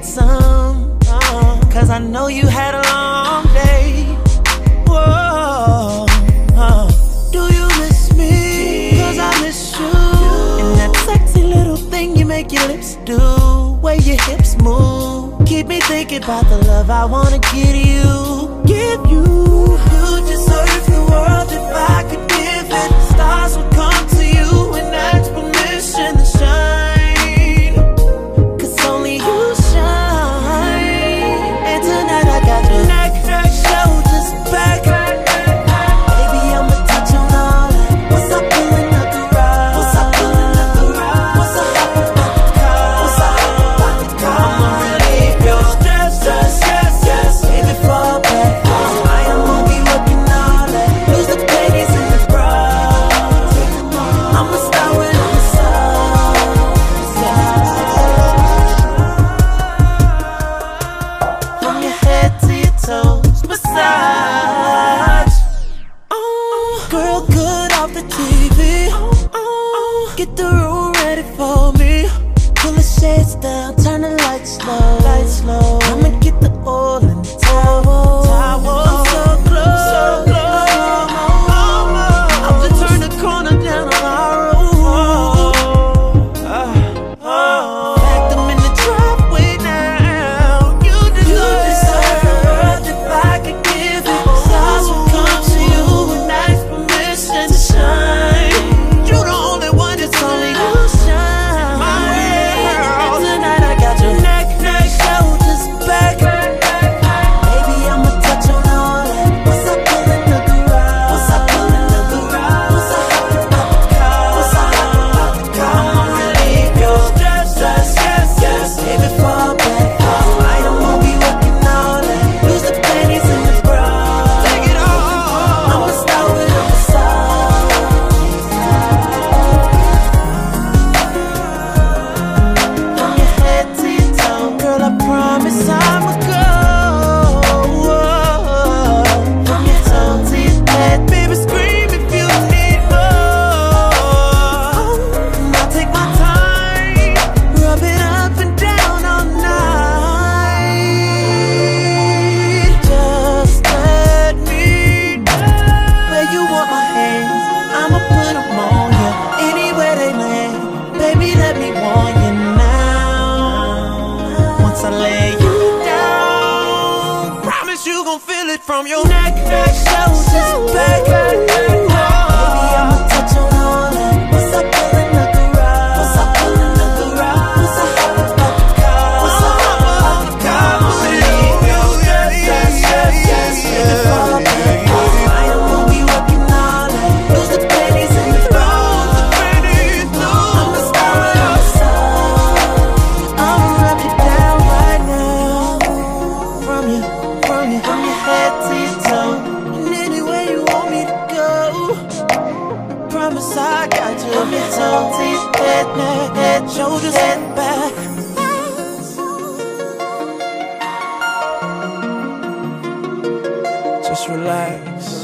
get some. Cause I know you had a long day. Whoa. Uh, do you miss me? Cause I miss you. And that sexy little thing you make your lips do. Way your hips move. Keep me thinking about the love I wanna give you. Give you. You deserve the world if I. from your neck, neck shoulders, back. back, back. promise I got you. If it's all head, neck, head, shoulders, and back. Just relax.